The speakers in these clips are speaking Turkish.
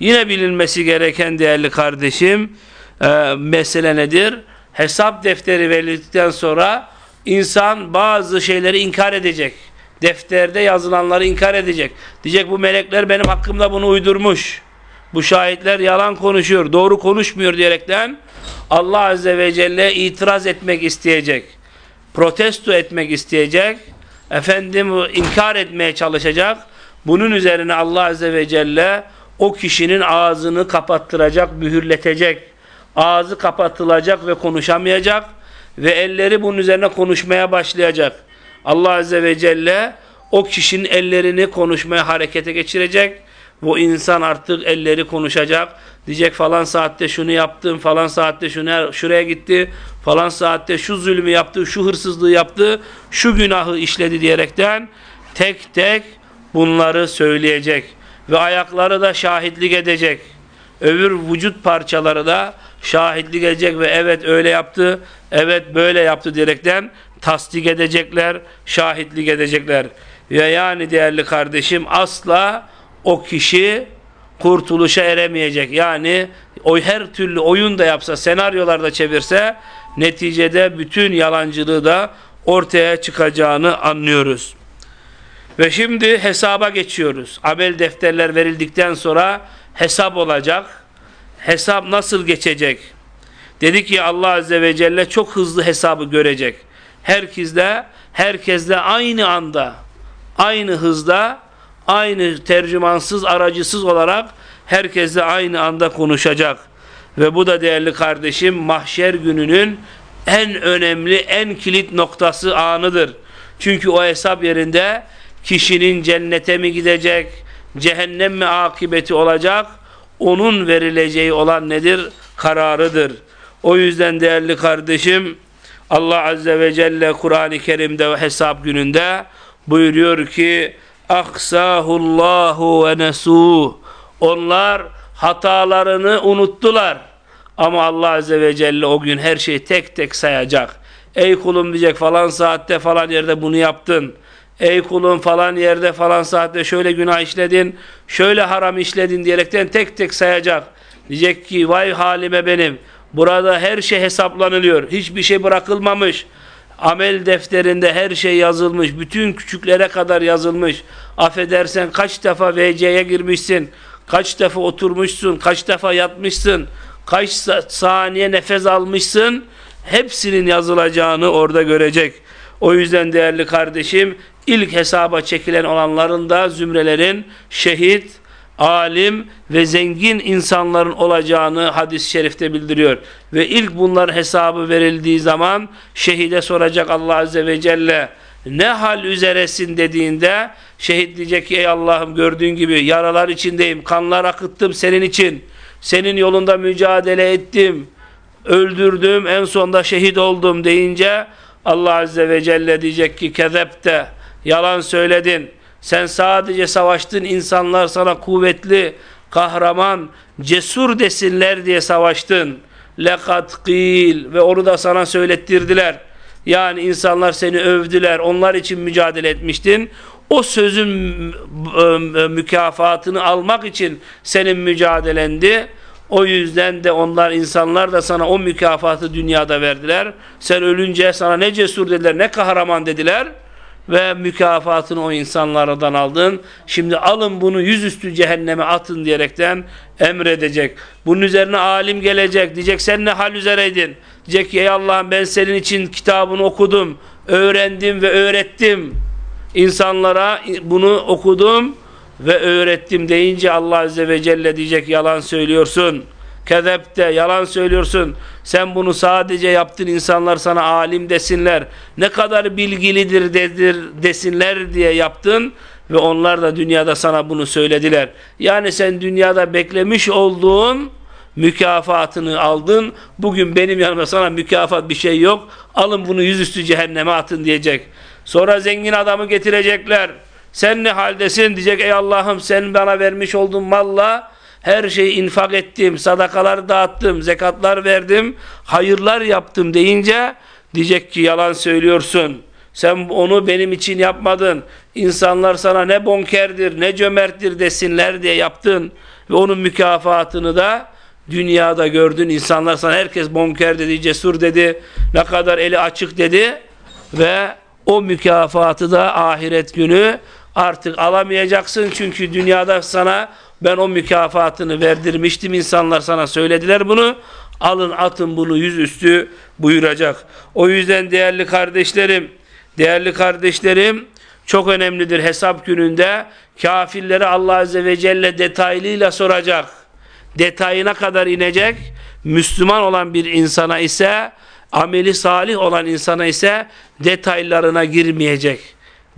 Yine bilinmesi gereken değerli kardeşim e, mesele nedir? Hesap defteri verildikten sonra insan bazı şeyleri inkar edecek. Defterde yazılanları inkar edecek. Diyecek bu melekler benim hakkımda bunu uydurmuş. Bu şahitler yalan konuşuyor, doğru konuşmuyor diyerekten Allah Azze ve Celle itiraz etmek isteyecek. Protesto etmek isteyecek. Efendim inkar etmeye çalışacak. Bunun üzerine Allah Azze ve Celle o kişinin ağzını kapattıracak, mühürletecek. Ağzı kapatılacak ve konuşamayacak ve elleri bunun üzerine konuşmaya başlayacak. Allah Azze ve Celle o kişinin ellerini konuşmaya harekete geçirecek. Bu insan artık elleri konuşacak. Diyecek falan saatte şunu yaptım, falan saatte şunu, şuraya gitti, falan saatte şu zulmü yaptı, şu hırsızlığı yaptı, şu günahı işledi diyerekten tek tek bunları söyleyecek. Ve ayakları da şahitlik edecek. Öbür vücut parçaları da şahitlik edecek ve evet öyle yaptı, evet böyle yaptı diyerekten tasdik edecekler, şahitlik edecekler. Ve yani değerli kardeşim asla o kişi kurtuluşa eremeyecek. Yani o her türlü oyun da yapsa, senaryolarda çevirse neticede bütün yalancılığı da ortaya çıkacağını anlıyoruz. Ve şimdi hesaba geçiyoruz. Amel defterler verildikten sonra hesap olacak. Hesap nasıl geçecek? Dedi ki Allah Azze ve Celle çok hızlı hesabı görecek. Herkesle, herkesle aynı anda, aynı hızda, aynı tercümansız, aracısız olarak herkesle aynı anda konuşacak. Ve bu da değerli kardeşim mahşer gününün en önemli, en kilit noktası anıdır. Çünkü o hesap yerinde kişinin cennete mi gidecek, cehennem mi akıbeti olacak, onun verileceği olan nedir? Kararıdır. O yüzden değerli kardeşim, Allah Azze ve Celle Kur'an-ı Kerim'de ve hesap gününde buyuruyor ki Aksahullahu ve nesuh Onlar hatalarını unuttular. Ama Allah Azze ve Celle o gün her şeyi tek tek sayacak. Ey kulum diyecek falan saatte falan yerde bunu yaptın. Ey kulum falan yerde falan saatte şöyle günah işledin, şöyle haram işledin diyerekten tek tek sayacak. Diyecek ki vay halime benim. Burada her şey hesaplanılıyor. Hiçbir şey bırakılmamış. Amel defterinde her şey yazılmış. Bütün küçüklere kadar yazılmış. Affedersen kaç defa VC'ye girmişsin. Kaç defa oturmuşsun. Kaç defa yatmışsın. Kaç saniye nefes almışsın. Hepsinin yazılacağını orada görecek. O yüzden değerli kardeşim ilk hesaba çekilen olanların da zümrelerin şehit, alim ve zengin insanların olacağını hadis-i şerifte bildiriyor. Ve ilk bunların hesabı verildiği zaman şehide soracak Allah Azze ve Celle ne hal üzeresin? dediğinde şehit diyecek ki ey Allah'ım gördüğün gibi yaralar içindeyim, kanlar akıttım senin için, senin yolunda mücadele ettim, öldürdüm, en sonda şehit oldum. deyince Allah Azze ve Celle diyecek ki kezepte, yalan söyledin, sen sadece savaştın insanlar sana kuvvetli, kahraman, cesur desinler diye savaştın. Lekat qil ve onu da sana söylettirdiler. Yani insanlar seni övdüler. Onlar için mücadele etmiştin. O sözün mükafatını almak için senin mücadelendi. O yüzden de onlar insanlar da sana o mükafatı dünyada verdiler. Sen ölünce sana ne cesur dediler, ne kahraman dediler ve mükafatını o insanlardan aldın. Şimdi alın bunu yüzüstü cehenneme atın diyerekten emredecek. Bunun üzerine alim gelecek. Diyecek sen ne hal üzereydin? Diyecek ki ey Allah'ım ben senin için kitabını okudum, öğrendim ve öğrettim. İnsanlara bunu okudum ve öğrettim deyince Allah Azze ve Celle diyecek yalan söylüyorsun. Kezepte yalan söylüyorsun. Sen bunu sadece yaptın insanlar sana alim desinler. Ne kadar bilgilidir dedir, desinler diye yaptın ve onlar da dünyada sana bunu söylediler. Yani sen dünyada beklemiş olduğun mükafatını aldın. Bugün benim yanımda sana mükafat bir şey yok. Alın bunu yüzüstü cehenneme atın diyecek. Sonra zengin adamı getirecekler. Sen ne haldesin diyecek ey Allah'ım sen bana vermiş olduğun malla her şeyi infak ettim, sadakalar dağıttım, zekatlar verdim, hayırlar yaptım deyince diyecek ki yalan söylüyorsun. Sen onu benim için yapmadın. İnsanlar sana ne bonkerdir, ne cömerttir desinler diye yaptın. ve onun mükafatını da dünyada gördün. İnsanlar sana herkes bonker dedi, cesur dedi, ne kadar eli açık dedi ve o mükafatı da ahiret günü artık alamayacaksın. Çünkü dünyada sana ben o mükafatını verdirmiştim. İnsanlar sana söylediler bunu. Alın atın bunu yüzüstü buyuracak. O yüzden değerli kardeşlerim, değerli kardeşlerim çok önemlidir hesap gününde kafirleri Allah Azze ve Celle detaylıyla soracak. Detayına kadar inecek. Müslüman olan bir insana ise ameli salih olan insana ise detaylarına girmeyecek.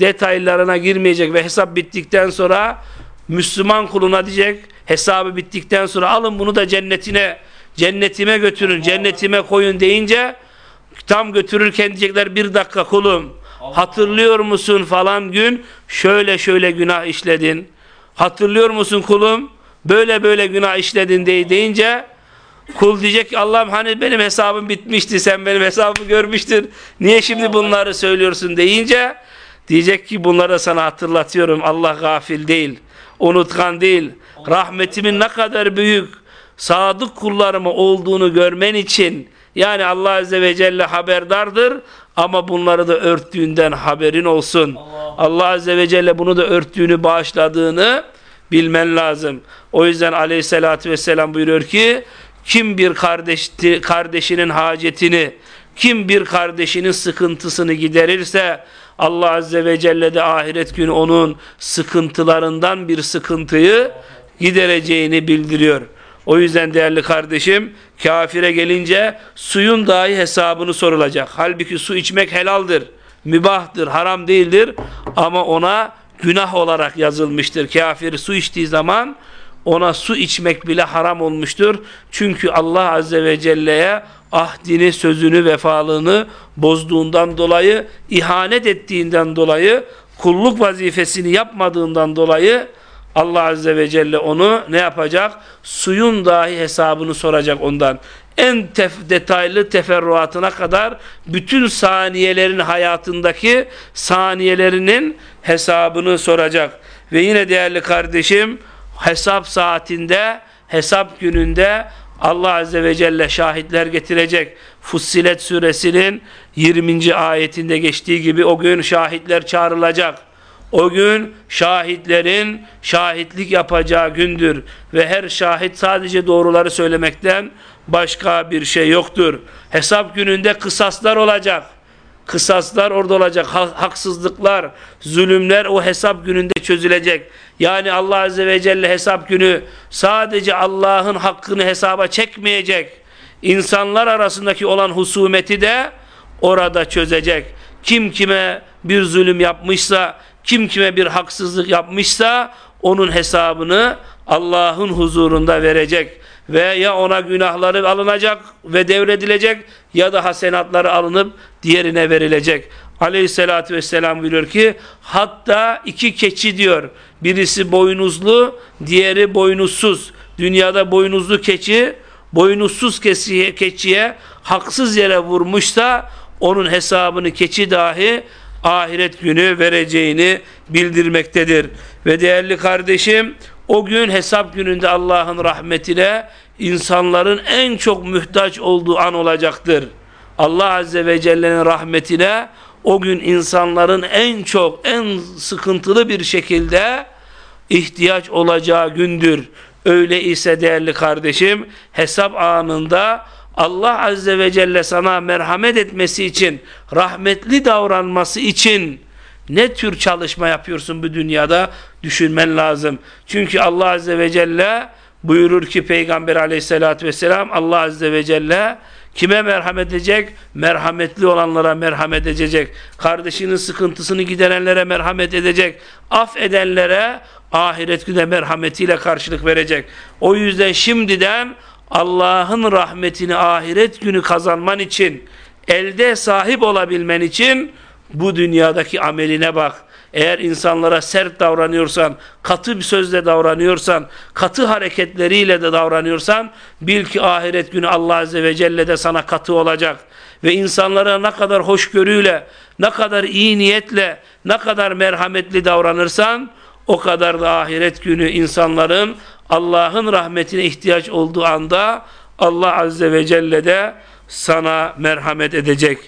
Detaylarına girmeyecek ve hesap bittikten sonra Müslüman kuluna diyecek hesabı bittikten sonra alın bunu da cennetine cennetime götürün cennetime koyun deyince tam götürürken diyecekler bir dakika kulum hatırlıyor musun falan gün şöyle şöyle günah işledin hatırlıyor musun kulum böyle böyle günah işledin deyince Kul diyecek ki Allah'ım hani benim hesabım bitmişti sen benim hesabımı görmüştün. Niye şimdi bunları söylüyorsun deyince diyecek ki bunları sana hatırlatıyorum. Allah gafil değil. Unutkan değil. Rahmetimin ne kadar büyük sadık kullarımı olduğunu görmen için yani Allah Azze ve Celle haberdardır ama bunları da örttüğünden haberin olsun. Allah, Allah Azze ve Celle bunu da örttüğünü bağışladığını bilmen lazım. O yüzden aleyhissalatü vesselam buyuruyor ki kim bir kardeş, kardeşinin hacetini, kim bir kardeşinin sıkıntısını giderirse Allah Azze ve Celle de ahiret günü onun sıkıntılarından bir sıkıntıyı gidereceğini bildiriyor. O yüzden değerli kardeşim kafire gelince suyun dahi hesabını sorulacak. Halbuki su içmek helaldir, mübahtır, haram değildir ama ona günah olarak yazılmıştır. Kafir su içtiği zaman ona su içmek bile haram olmuştur. Çünkü Allah Azze ve Celle'ye ahdini, sözünü, vefalığını bozduğundan dolayı, ihanet ettiğinden dolayı, kulluk vazifesini yapmadığından dolayı Allah Azze ve Celle onu ne yapacak? Suyun dahi hesabını soracak ondan. En tef detaylı teferruatına kadar bütün saniyelerin hayatındaki saniyelerinin hesabını soracak. Ve yine değerli kardeşim hesap saatinde, hesap gününde Allah Azze ve Celle şahitler getirecek. Fussilet suresinin 20. ayetinde geçtiği gibi o gün şahitler çağrılacak. O gün şahitlerin şahitlik yapacağı gündür ve her şahit sadece doğruları söylemekten başka bir şey yoktur. Hesap gününde kısaslar olacak. Kısaslar orada olacak. Haksızlıklar, zulümler o hesap gününde çözülecek. Yani Allah Azze ve Celle hesap günü sadece Allah'ın hakkını hesaba çekmeyecek. İnsanlar arasındaki olan husumeti de orada çözecek. Kim kime bir zulüm yapmışsa, kim kime bir haksızlık yapmışsa onun hesabını Allah'ın huzurunda verecek ve ya ona günahları alınacak ve devredilecek ya da hasenatları alınıp diğerine verilecek. Aleyhissalatü vesselam buyuruyor ki hatta iki keçi diyor. Birisi boynuzlu, diğeri boynuzsuz. Dünyada boynuzlu keçi boynuzsuz keçiye, keçiye haksız yere vurmuşsa onun hesabını keçi dahi ahiret günü vereceğini bildirmektedir. Ve değerli kardeşim o gün hesap gününde Allah'ın rahmetine insanların en çok mühtaç olduğu an olacaktır. Allah Azze ve Celle'nin rahmetine o gün insanların en çok, en sıkıntılı bir şekilde ihtiyaç olacağı gündür. Öyle ise değerli kardeşim hesap anında Allah Azze ve Celle sana merhamet etmesi için, rahmetli davranması için ne tür çalışma yapıyorsun bu dünyada düşünmen lazım. Çünkü Allah Azze ve Celle buyurur ki Peygamber aleyhissalatü vesselam Allah Azze ve Celle kime merhamet edecek? Merhametli olanlara merhamet edecek. Kardeşinin sıkıntısını giderenlere merhamet edecek. Affedenlere ahiret günde merhametiyle karşılık verecek. O yüzden şimdiden Allah'ın rahmetini ahiret günü kazanman için elde sahip olabilmen için bu dünyadaki ameline bak. Eğer insanlara sert davranıyorsan, katı bir sözle davranıyorsan, katı hareketleriyle de davranıyorsan, bil ki ahiret günü Allah Azze ve Celle de sana katı olacak. Ve insanlara ne kadar hoşgörüyle, ne kadar iyi niyetle, ne kadar merhametli davranırsan, o kadar da ahiret günü insanların Allah'ın rahmetine ihtiyaç olduğu anda Allah Azze ve Celle de sana merhamet edecek.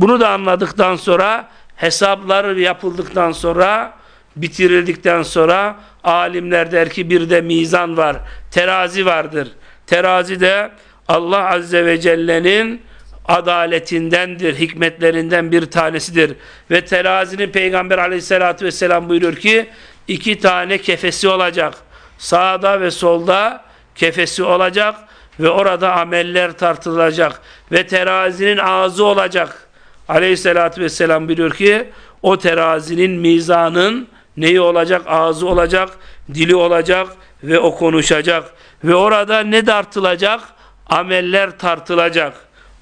Bunu da anladıktan sonra hesaplar yapıldıktan sonra bitirildikten sonra alimler der ki bir de mizan var. Terazi vardır. Terazi de Allah Azze ve Celle'nin adaletindendir, hikmetlerinden bir tanesidir. Ve terazinin Peygamber aleyhissalatü vesselam buyuruyor ki iki tane kefesi olacak. Sağda ve solda kefesi olacak ve orada ameller tartılacak ve terazinin ağzı olacak. Aleyhissalatü vesselam buyuruyor ki o terazinin mizanın neyi olacak? Ağzı olacak, dili olacak ve o konuşacak. Ve orada ne tartılacak? Ameller tartılacak.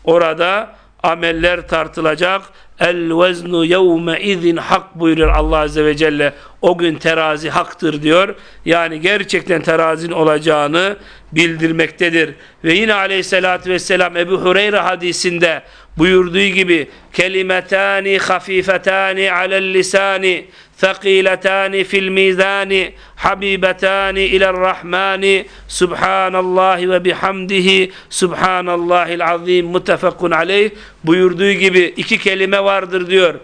Orada ameller tartılacak. El veznu yevme izin hak buyuruyor Allah Azze ve Celle. O gün terazi haktır diyor. Yani gerçekten terazinin olacağını bildirmektedir. Ve yine aleyhissalatü vesselam Ebu Hureyre hadisinde buyurduğu gibi kelimetani hafifetani alel lisani ثقيلتان في الميزان حبيبتان إلى الرحمن سبحان الله وبحمده سبحان الله العظيم متفق عليه buyurduğu gibi iki kelime vardır diyor.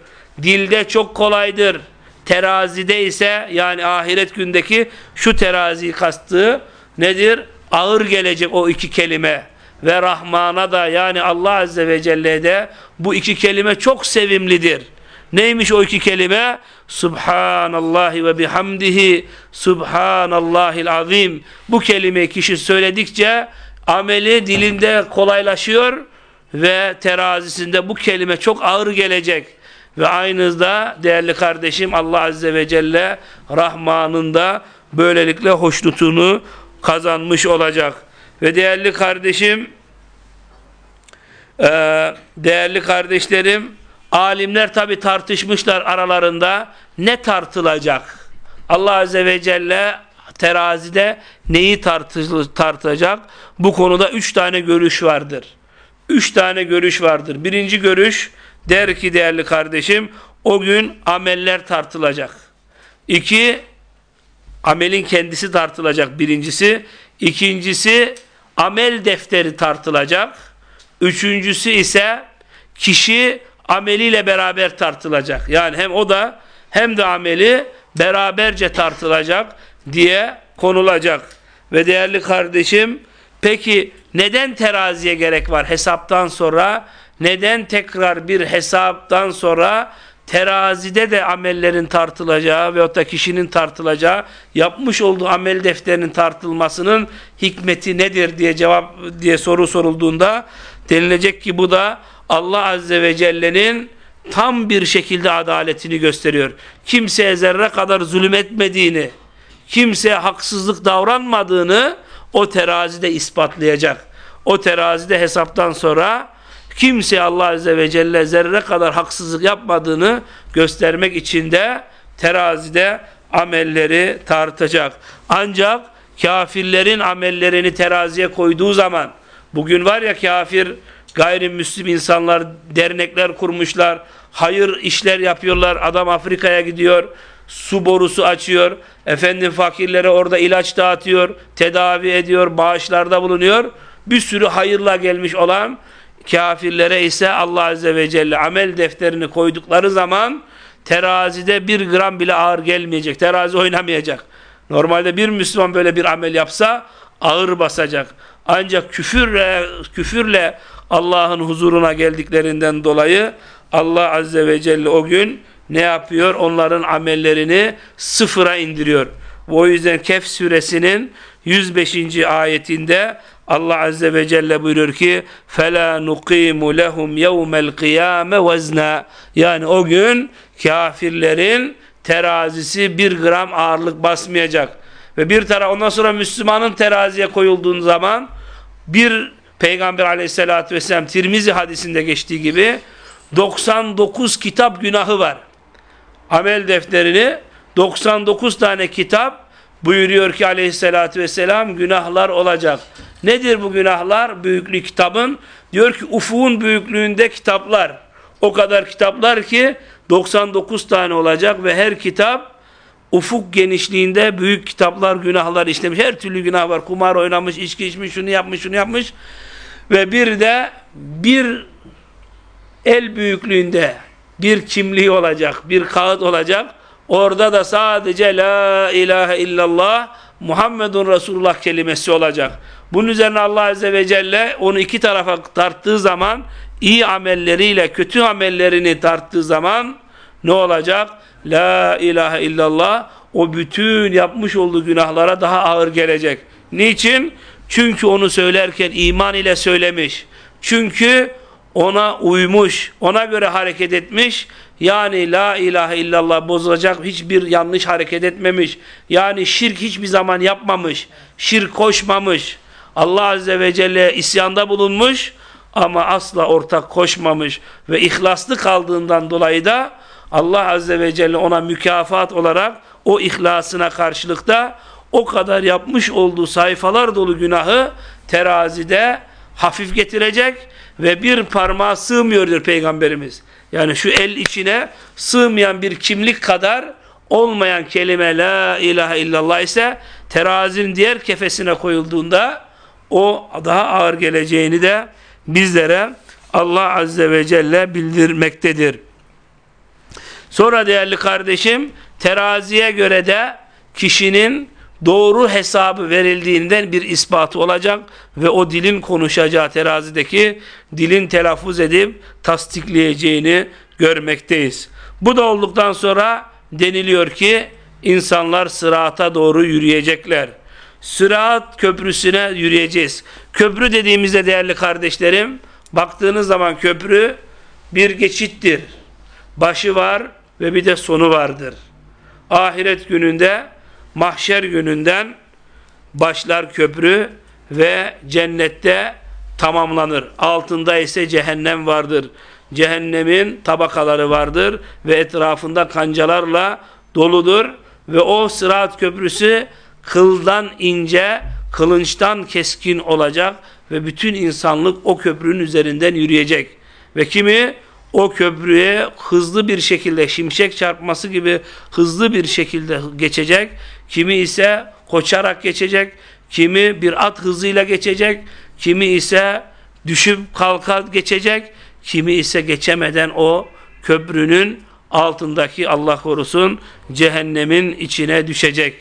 Dilde çok kolaydır. Terazide ise yani ahiret gündeki şu terazi kastığı nedir? Ağır gelecek o iki kelime. Ve Rahman'a da yani Allah Azze ve Celle'de bu iki kelime çok sevimlidir. Neymiş o iki kelime? Subhanallahi ve bihamdihi Subhanallahil azim. Bu kelimeyi kişi söyledikçe ameli dilinde kolaylaşıyor ve terazisinde bu kelime çok ağır gelecek. Ve aynızda değerli kardeşim Allah Azze ve Celle Rahman'ın da böylelikle hoşnutunu kazanmış olacak. Ve değerli kardeşim değerli kardeşlerim Alimler tabi tartışmışlar aralarında ne tartılacak? Allah Azze ve Celle terazide neyi tartacak? Bu konuda üç tane görüş vardır. Üç tane görüş vardır. Birinci görüş der ki değerli kardeşim o gün ameller tartılacak. İki amelin kendisi tartılacak birincisi. İkincisi amel defteri tartılacak. Üçüncüsü ise kişi ameliyle beraber tartılacak. Yani hem o da hem de ameli beraberce tartılacak diye konulacak. Ve değerli kardeşim peki neden teraziye gerek var hesaptan sonra? Neden tekrar bir hesaptan sonra terazide de amellerin tartılacağı ve da kişinin tartılacağı yapmış olduğu amel defterinin tartılmasının hikmeti nedir diye cevap diye soru sorulduğunda denilecek ki bu da Allah Azze ve Celle'nin tam bir şekilde adaletini gösteriyor. Kimseye zerre kadar zulüm etmediğini, kimseye haksızlık davranmadığını o terazide ispatlayacak. O terazide hesaptan sonra kimseye Allah Azze ve Celle zerre kadar haksızlık yapmadığını göstermek için de terazide amelleri tartacak. Ancak kafirlerin amellerini teraziye koyduğu zaman bugün var ya kafir Gayrimüslim insanlar dernekler kurmuşlar. Hayır işler yapıyorlar. Adam Afrika'ya gidiyor. Su borusu açıyor. Efendim fakirlere orada ilaç dağıtıyor. Tedavi ediyor. Bağışlarda bulunuyor. Bir sürü hayırla gelmiş olan kafirlere ise Allah Azze ve Celle amel defterini koydukları zaman terazide bir gram bile ağır gelmeyecek. Terazi oynamayacak. Normalde bir Müslüman böyle bir amel yapsa ağır basacak. Ancak küfürle, küfürle Allah'ın huzuruna geldiklerinden dolayı Allah Azze ve Celle o gün ne yapıyor? Onların amellerini sıfıra indiriyor. O yüzden Kehf suresinin 105. ayetinde Allah Azze ve Celle buyuruyor ki فَلَا نُقِيمُ لَهُمْ يَوْمَ الْقِيَامَ وَزْنًا Yani o gün kafirlerin terazisi bir gram ağırlık basmayacak. Ve bir taraf ondan sonra Müslümanın teraziye koyulduğun zaman bir Peygamber aleyhissalatü vesselam Tirmizi hadisinde geçtiği gibi 99 kitap günahı var. Amel defterini 99 tane kitap buyuruyor ki aleyhissalatü vesselam günahlar olacak. Nedir bu günahlar? Büyüklük kitabın. Diyor ki ufuğun büyüklüğünde kitaplar. O kadar kitaplar ki 99 tane olacak ve her kitap ufuk genişliğinde büyük kitaplar, günahlar işlemiş. Her türlü günah var. Kumar oynamış, içki içmiş, şunu yapmış, şunu yapmış. Ve bir de bir el büyüklüğünde bir kimliği olacak, bir kağıt olacak. Orada da sadece La ilahe illallah Muhammedun Resulullah kelimesi olacak. Bunun üzerine Allah Azze ve Celle onu iki tarafa tarttığı zaman iyi amelleriyle kötü amellerini tarttığı zaman ne olacak? La ilahe illallah o bütün yapmış olduğu günahlara daha ağır gelecek. Niçin? Çünkü onu söylerken iman ile söylemiş. Çünkü ona uymuş, ona göre hareket etmiş. Yani la ilahe illallah bozacak hiçbir yanlış hareket etmemiş. Yani şirk hiçbir zaman yapmamış. Şirk koşmamış. Allah Azze ve Celle isyanda bulunmuş ama asla ortak koşmamış ve ihlaslı kaldığından dolayı da Allah Azze ve Celle ona mükafat olarak o ihlasına karşılıkta o kadar yapmış olduğu sayfalar dolu günahı terazide hafif getirecek ve bir parmağı sığmıyordur Peygamberimiz. Yani şu el içine sığmayan bir kimlik kadar olmayan kelime la ilahe illallah ise terazinin diğer kefesine koyulduğunda o daha ağır geleceğini de bizlere Allah Azze ve Celle bildirmektedir. Sonra değerli kardeşim teraziye göre de kişinin doğru hesabı verildiğinden bir ispatı olacak ve o dilin konuşacağı terazideki dilin telaffuz edip tasdikleyeceğini görmekteyiz. Bu da olduktan sonra deniliyor ki insanlar sırata doğru yürüyecekler. Sırat köprüsüne yürüyeceğiz. Köprü dediğimizde değerli kardeşlerim baktığınız zaman köprü bir geçittir. Başı var ve bir de sonu vardır. Ahiret gününde mahşer gününden başlar köprü ve cennette tamamlanır. Altında ise cehennem vardır. Cehennemin tabakaları vardır ve etrafında kancalarla doludur ve o sırat köprüsü kıldan ince, kılınçtan keskin olacak ve bütün insanlık o köprünün üzerinden yürüyecek. Ve kimi o köprüye hızlı bir şekilde şimşek çarpması gibi hızlı bir şekilde geçecek. Kimi ise koçarak geçecek. Kimi bir at hızıyla geçecek. Kimi ise düşüp kalka geçecek. Kimi ise geçemeden o köprünün altındaki Allah korusun cehennemin içine düşecek.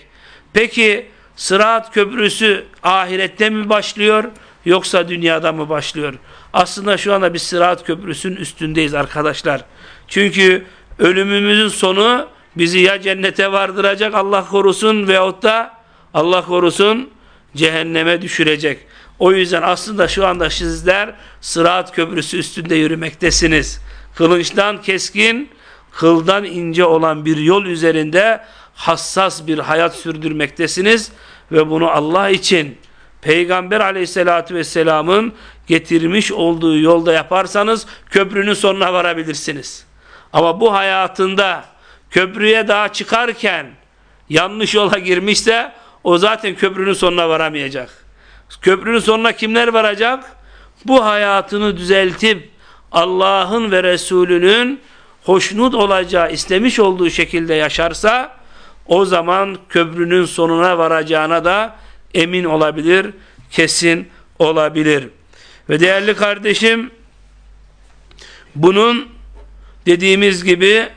Peki Sırat Köprüsü ahirette mi başlıyor yoksa dünyada mı başlıyor? Aslında şu anda bir Sırat Köprüsü'nün üstündeyiz arkadaşlar. Çünkü ölümümüzün sonu bizi ya cennete vardıracak Allah korusun veyahut da Allah korusun cehenneme düşürecek. O yüzden aslında şu anda sizler Sırat Köprüsü üstünde yürümektesiniz. Kılınçtan keskin, kıldan ince olan bir yol üzerinde hassas bir hayat sürdürmektesiniz ve bunu Allah için Peygamber aleyhissalatü vesselamın getirmiş olduğu yolda yaparsanız köprünün sonuna varabilirsiniz. Ama bu hayatında köprüye daha çıkarken yanlış yola girmişse o zaten köprünün sonuna varamayacak. Köprünün sonuna kimler varacak? Bu hayatını düzeltip Allah'ın ve Resulünün hoşnut olacağı, istemiş olduğu şekilde yaşarsa o zaman köprünün sonuna varacağına da emin olabilir, kesin olabilir. Ve değerli kardeşim bunun dediğimiz gibi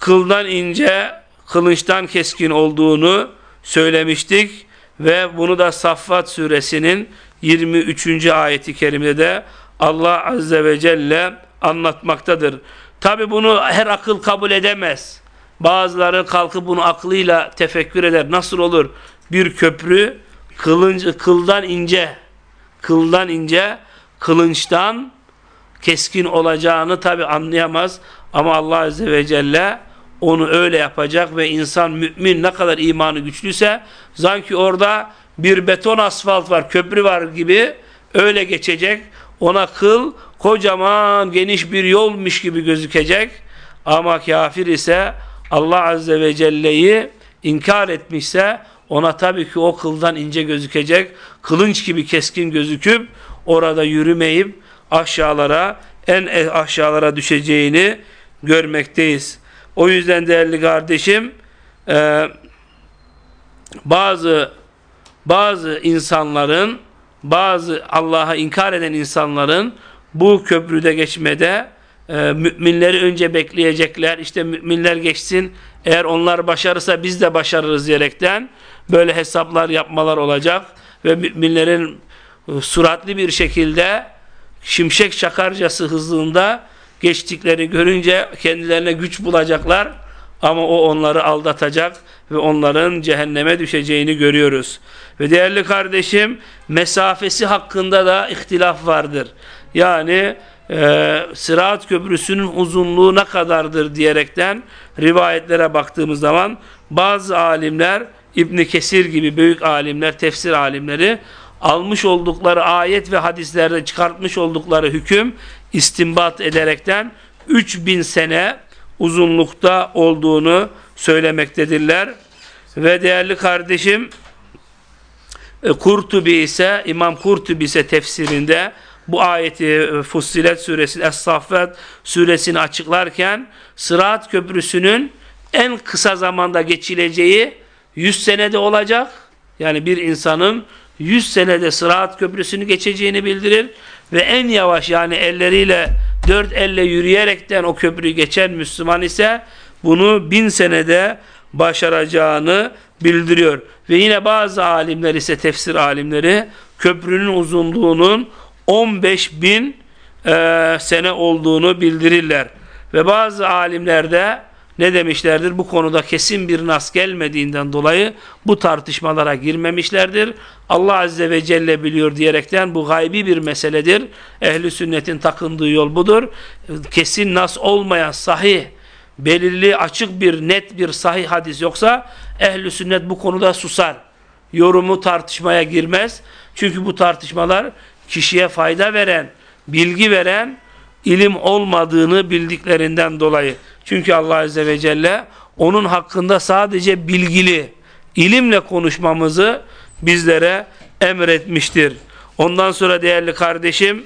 kıldan ince, kılıçtan keskin olduğunu söylemiştik ve bunu da Saffat suresinin 23. ayeti kerimede Allah azze ve celle anlatmaktadır. Tabi bunu her akıl kabul edemez. Bazıları kalkıp bunu aklıyla tefekkür eder. Nasıl olur? Bir köprü kılınç, kıldan ince, kıldan ince, kılınçtan keskin olacağını tabi anlayamaz. Ama Allah Azze ve Celle onu öyle yapacak ve insan mümin ne kadar imanı güçlüyse sanki orada bir beton asfalt var, köprü var gibi öyle geçecek. Ona kıl kocaman geniş bir yolmuş gibi gözükecek. Ama kafir ise Allah Azze ve Celle'yi inkar etmişse ona tabii ki o kıldan ince gözükecek, kılınç gibi keskin gözüküp orada yürümeyip aşağılara, en aşağılara düşeceğini görmekteyiz. O yüzden değerli kardeşim, e, bazı bazı insanların bazı Allah'a inkar eden insanların bu köprüde geçmede e, müminleri önce bekleyecekler. İşte müminler geçsin. Eğer onlar başarırsa biz de başarırız diyerekten böyle hesaplar yapmalar olacak ve müminlerin e, suratlı bir şekilde şimşek çakarcası hızlığında geçtikleri görünce kendilerine güç bulacaklar ama o onları aldatacak ve onların cehenneme düşeceğini görüyoruz. Ve değerli kardeşim mesafesi hakkında da ihtilaf vardır. Yani e, Sırat Köprüsü'nün uzunluğu ne kadardır diyerekten rivayetlere baktığımız zaman bazı alimler İbni Kesir gibi büyük alimler, tefsir alimleri almış oldukları ayet ve hadislerde çıkartmış oldukları hüküm istinbat ederekten 3000 sene uzunlukta olduğunu söylemektedirler. Ve değerli kardeşim e, Kurtubi ise İmam Kurtubi ise tefsirinde bu ayeti e, Fussilet suresi Es-Saffat suresini açıklarken Sırat Köprüsü'nün en kısa zamanda geçileceği 100 senede olacak. Yani bir insanın 100 senede Sırat Köprüsü'nü geçeceğini bildirir ve en yavaş yani elleriyle dört elle yürüyerekten o köprüyü geçen Müslüman ise bunu bin senede başaracağını bildiriyor. Ve yine bazı alimler ise tefsir alimleri köprünün uzunluğunun 15 bin e, sene olduğunu bildirirler. Ve bazı alimler de ne demişlerdir? Bu konuda kesin bir nas gelmediğinden dolayı bu tartışmalara girmemişlerdir. Allah Azze ve Celle biliyor diyerekten bu gaybi bir meseledir. Ehli sünnetin takındığı yol budur. Kesin nas olmayan sahih, belirli açık bir net bir sahih hadis yoksa ehli sünnet bu konuda susar. Yorumu tartışmaya girmez. Çünkü bu tartışmalar kişiye fayda veren, bilgi veren ilim olmadığını bildiklerinden dolayı. Çünkü Allah Azze ve Celle onun hakkında sadece bilgili, ilimle konuşmamızı bizlere emretmiştir. Ondan sonra değerli kardeşim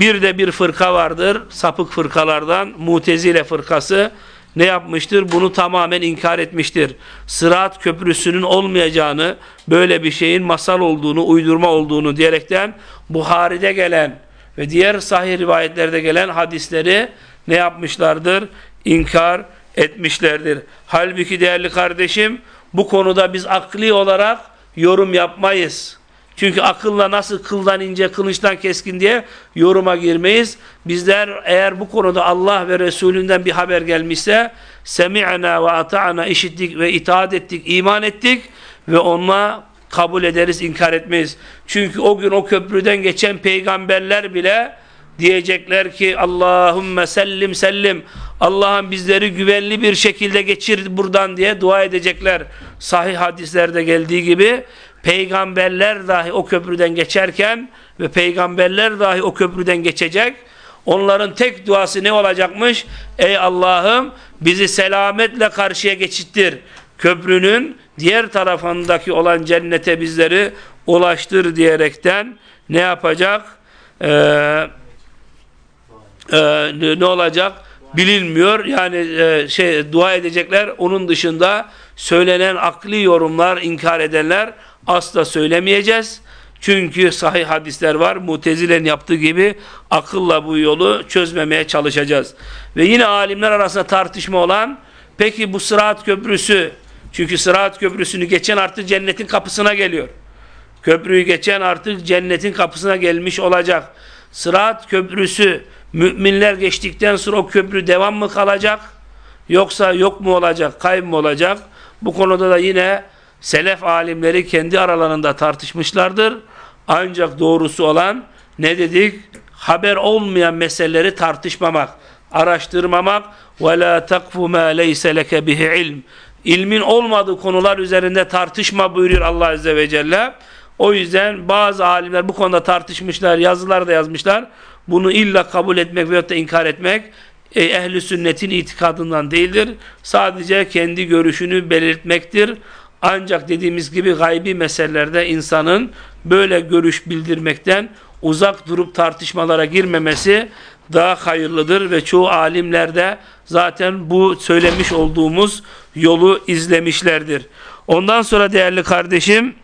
bir de bir fırka vardır sapık fırkalardan Mutezile fırkası ne yapmıştır? Bunu tamamen inkar etmiştir. Sırat köprüsünün olmayacağını, böyle bir şeyin masal olduğunu, uydurma olduğunu diyerekten Buhari'de gelen ve diğer sahih rivayetlerde gelen hadisleri ne yapmışlardır? İnkar etmişlerdir. Halbuki değerli kardeşim bu konuda biz akli olarak yorum yapmayız. Çünkü akılla nasıl kıldan ince, kılıçtan keskin diye yoruma girmeyiz. Bizler eğer bu konuda Allah ve Resulünden bir haber gelmişse semi'na ve ata'na işittik ve itaat ettik, iman ettik ve onunla kabul ederiz, inkar etmeyiz. Çünkü o gün o köprüden geçen peygamberler bile diyecekler ki Allahümme sellim sellim Allah'ım bizleri güvenli bir şekilde geçir buradan diye dua edecekler. Sahih hadislerde geldiği gibi peygamberler dahi o köprüden geçerken ve peygamberler dahi o köprüden geçecek. Onların tek duası ne olacakmış? Ey Allah'ım bizi selametle karşıya geçittir. Köprünün diğer tarafındaki olan cennete bizleri ulaştır diyerekten ne yapacak? Ee, e, ne olacak? Bilinmiyor. Yani e, şey dua edecekler. Onun dışında söylenen akli yorumlar, inkar edenler asla söylemeyeceğiz. Çünkü sahih hadisler var. Mutezilerin yaptığı gibi akılla bu yolu çözmemeye çalışacağız. Ve yine alimler arasında tartışma olan peki bu Sırat Köprüsü çünkü Sırat Köprüsü'nü geçen artık cennetin kapısına geliyor. Köprüyü geçen artık cennetin kapısına gelmiş olacak. Sırat Köprüsü müminler geçtikten sonra o köprü devam mı kalacak? Yoksa yok mu olacak, kayıp mı olacak? Bu konuda da yine selef alimleri kendi aralarında tartışmışlardır. Ancak doğrusu olan ne dedik? Haber olmayan meseleleri tartışmamak, araştırmamak ve la takfu ma leyse leke bihi ilm. İlmin olmadığı konular üzerinde tartışma buyuruyor Allah Azze ve Celle. O yüzden bazı alimler bu konuda tartışmışlar, yazılar da yazmışlar. Bunu illa kabul etmek veyahut da inkar etmek e, ehli sünnetin itikadından değildir. Sadece kendi görüşünü belirtmektir. Ancak dediğimiz gibi gaybi meselelerde insanın böyle görüş bildirmekten uzak durup tartışmalara girmemesi daha hayırlıdır ve çoğu alimlerde zaten bu söylemiş olduğumuz yolu izlemişlerdir. Ondan sonra değerli kardeşim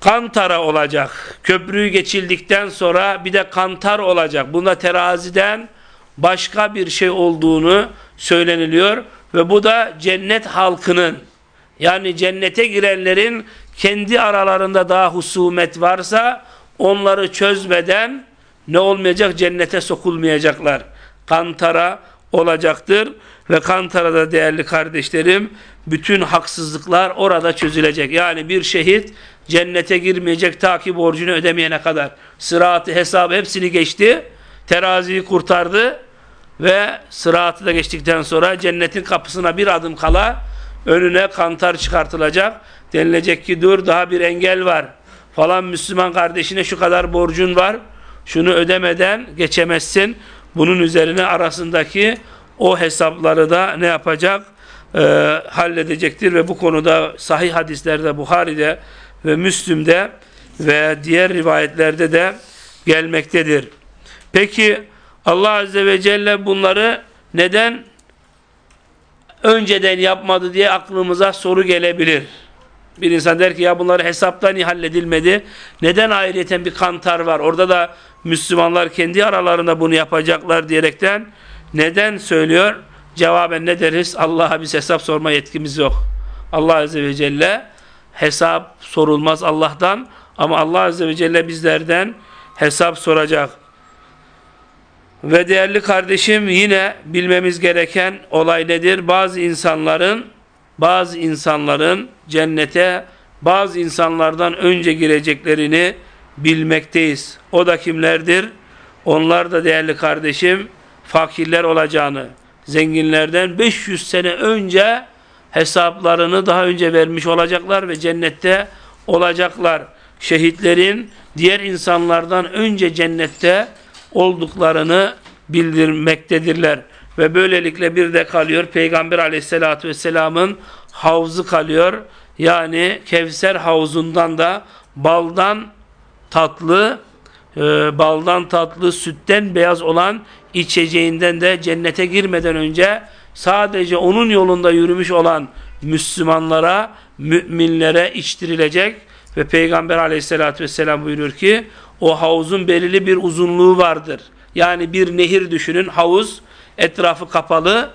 kantara olacak. Köprüyü geçildikten sonra bir de kantar olacak. Bunda teraziden başka bir şey olduğunu söyleniliyor ve bu da cennet halkının yani cennete girenlerin kendi aralarında daha husumet varsa onları çözmeden ne olmayacak? Cennete sokulmayacaklar. Kantara olacaktır ve Kantara'da değerli kardeşlerim bütün haksızlıklar orada çözülecek. Yani bir şehit cennete girmeyecek ta ki borcunu ödemeyene kadar. Sıratı hesabı hepsini geçti. Teraziyi kurtardı ve sıratı da geçtikten sonra cennetin kapısına bir adım kala önüne kantar çıkartılacak. Denilecek ki dur daha bir engel var. Falan Müslüman kardeşine şu kadar borcun var. Şunu ödemeden geçemezsin. Bunun üzerine arasındaki o hesapları da ne yapacak? Ee, halledecektir ve bu konuda sahih hadislerde Buhari'de ve Müslüm'de ve diğer rivayetlerde de gelmektedir. Peki Allah Azze ve Celle bunları neden önceden yapmadı diye aklımıza soru gelebilir. Bir insan der ki ya bunları hesaptan niye halledilmedi? Neden ayrıyeten bir kantar var? Orada da Müslümanlar kendi aralarında bunu yapacaklar diyerekten neden söylüyor? Cevaben ne deriz? Allah'a biz hesap sorma yetkimiz yok. Allah Azze ve Celle hesap sorulmaz Allah'tan ama Allah Azze ve Celle bizlerden hesap soracak. Ve değerli kardeşim yine bilmemiz gereken olay nedir? Bazı insanların bazı insanların cennete bazı insanlardan önce gireceklerini bilmekteyiz. O da kimlerdir? Onlar da değerli kardeşim fakirler olacağını, zenginlerden 500 sene önce hesaplarını daha önce vermiş olacaklar ve cennette olacaklar. Şehitlerin diğer insanlardan önce cennette olduklarını bildirmektedirler. Ve böylelikle bir de kalıyor Peygamber aleyhissalatü vesselamın havzu kalıyor. Yani Kevser havuzundan da baldan tatlı, e, baldan tatlı, sütten beyaz olan içeceğinden de cennete girmeden önce sadece onun yolunda yürümüş olan Müslümanlara, müminlere içtirilecek ve Peygamber aleyhissalatü vesselam buyuruyor ki o havuzun belirli bir uzunluğu vardır. Yani bir nehir düşünün havuz etrafı kapalı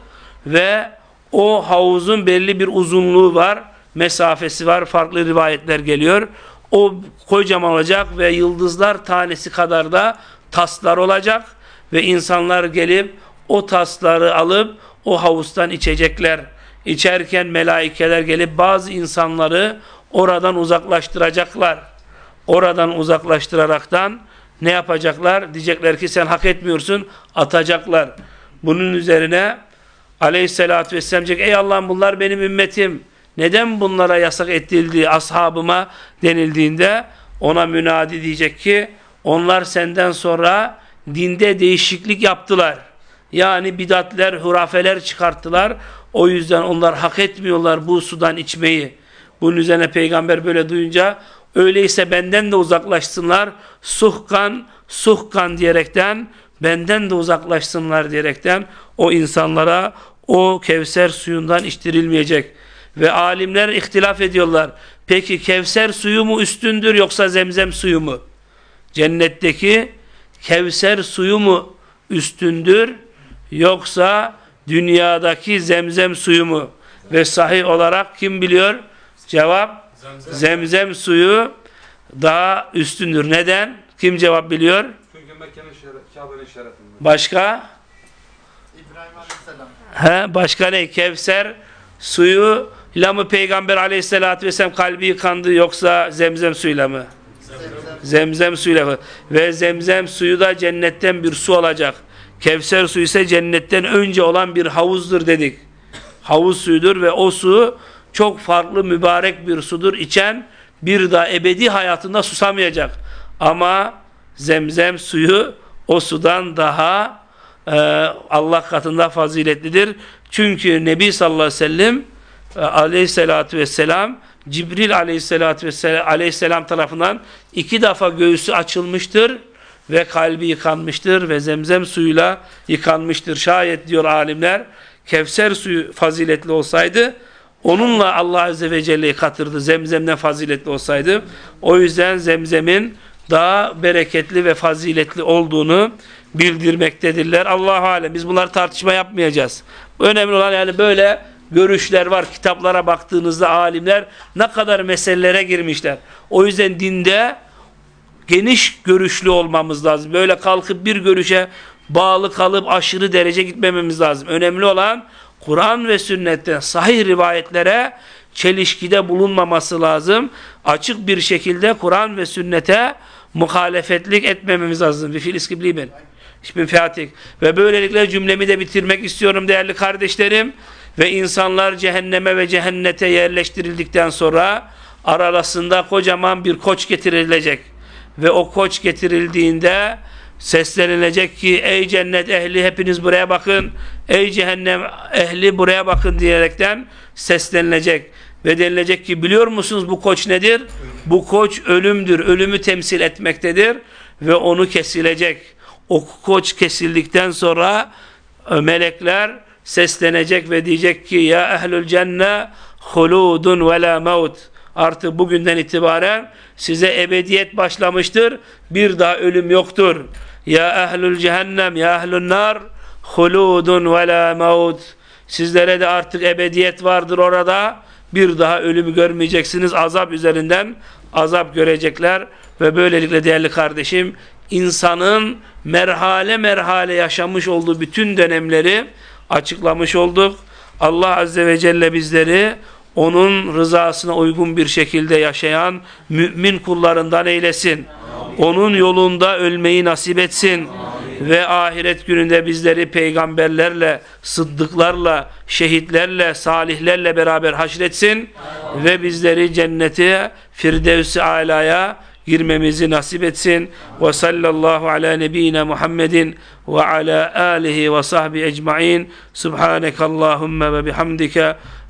ve o havuzun belli bir uzunluğu var, mesafesi var, farklı rivayetler geliyor. O kocaman olacak ve yıldızlar tanesi kadar da taslar olacak ve insanlar gelip o tasları alıp o havuzdan içecekler. İçerken melaikeler gelip bazı insanları oradan uzaklaştıracaklar. Oradan uzaklaştıraraktan ne yapacaklar? Diyecekler ki sen hak etmiyorsun, atacaklar. Bunun üzerine aleyhissalatü vesselam diyecek, ey Allah'ım bunlar benim ümmetim. Neden bunlara yasak edildi ashabıma denildiğinde ona münadi diyecek ki onlar senden sonra dinde değişiklik yaptılar. Yani bidatler, hurafeler çıkarttılar. O yüzden onlar hak etmiyorlar bu sudan içmeyi. Bunun üzerine peygamber böyle duyunca öyleyse benden de uzaklaşsınlar. Suhkan, suhkan diyerekten benden de uzaklaşsınlar diyerekten o insanlara o Kevser suyundan içtirilmeyecek. Ve alimler ihtilaf ediyorlar. Peki Kevser suyu mu üstündür yoksa zemzem suyu mu? Cennetteki Kevser suyu mu üstündür yoksa dünyadaki zemzem suyu mu? Ve sahih olarak kim biliyor? Cevap zemzem, zemzem suyu daha üstündür. Neden? Kim cevap biliyor? Çünkü Mekke'nin Kabe'nin şerefinde. Başka? İbrahim Aleyhisselam. He, başka ne? Kevser suyu ile mi Peygamber aleyhissalatü vesselam kalbi yıkandı yoksa zemzem suyuyla mı? Zemzem. Zemzem suyuyla mı? Ve zemzem suyu da cennetten bir su olacak. Kevser suyu ise cennetten önce olan bir havuzdur dedik. Havuz suyudur ve o su çok farklı mübarek bir sudur. İçen bir daha ebedi hayatında susamayacak. Ama zemzem suyu o sudan daha e, Allah katında faziletlidir. Çünkü Nebi sallallahu aleyhi ve sellem e, aleyhissalatü vesselam Cibril aleyhissalatü vesselam aleyhisselam tarafından iki defa göğsü açılmıştır ve kalbi yıkanmıştır ve zemzem suyuyla yıkanmıştır. Şayet diyor alimler Kevser suyu faziletli olsaydı onunla Allah Azze ve Celle'yi katırdı. Zemzemden faziletli olsaydı. O yüzden zemzemin daha bereketli ve faziletli olduğunu bildirmektedirler. Allahu alem. Biz bunları tartışma yapmayacağız. Önemli olan yani böyle görüşler var. Kitaplara baktığınızda alimler ne kadar meselelere girmişler. O yüzden dinde geniş görüşlü olmamız lazım. Böyle kalkıp bir görüşe bağlı kalıp aşırı derece gitmememiz lazım. Önemli olan Kur'an ve sünnetten sahih rivayetlere çelişkide bulunmaması lazım. Açık bir şekilde Kur'an ve sünnete muhalefetlik etmememiz lazım. Bir filis ben. Ich bin fertig. Ve böylelikle cümlemi de bitirmek istiyorum değerli kardeşlerim. Ve insanlar cehenneme ve cehennete yerleştirildikten sonra arasında kocaman bir koç getirilecek. Ve o koç getirildiğinde seslenilecek ki ey cennet ehli hepiniz buraya bakın. Ey cehennem ehli buraya bakın diyerekten seslenilecek. Ve denilecek ki biliyor musunuz bu koç nedir? Bu koç ölümdür. Ölümü temsil etmektedir. Ve onu kesilecek. O koç kesildikten sonra e, melekler seslenecek ve diyecek ki ya ehlül cenne huludun ve la maut artık bugünden itibaren size ebediyet başlamıştır. Bir daha ölüm yoktur. Ya ehlül cehennem ya ehlün nar huludun ve la maut. Sizlere de artık ebediyet vardır orada. Bir daha ölümü görmeyeceksiniz. Azap üzerinden azap görecekler. Ve böylelikle değerli kardeşim insanın merhale merhale yaşamış olduğu bütün dönemleri açıklamış olduk. Allah Azze ve Celle bizleri onun rızasına uygun bir şekilde yaşayan mümin kullarından eylesin. Onun yolunda ölmeyi nasip etsin. Ve ahiret gününde bizleri peygamberlerle, sıddıklarla, şehitlerle, salihlerle beraber haşretsin. Ve bizleri cenneti, Firdevs-i Ala'ya girmemizi nasip etsin. Ve sallallahu ala nebiyyina Muhammedin ve ala alihi ve sahbi ecmain. Subhaneke Allahümme ve bihamdike.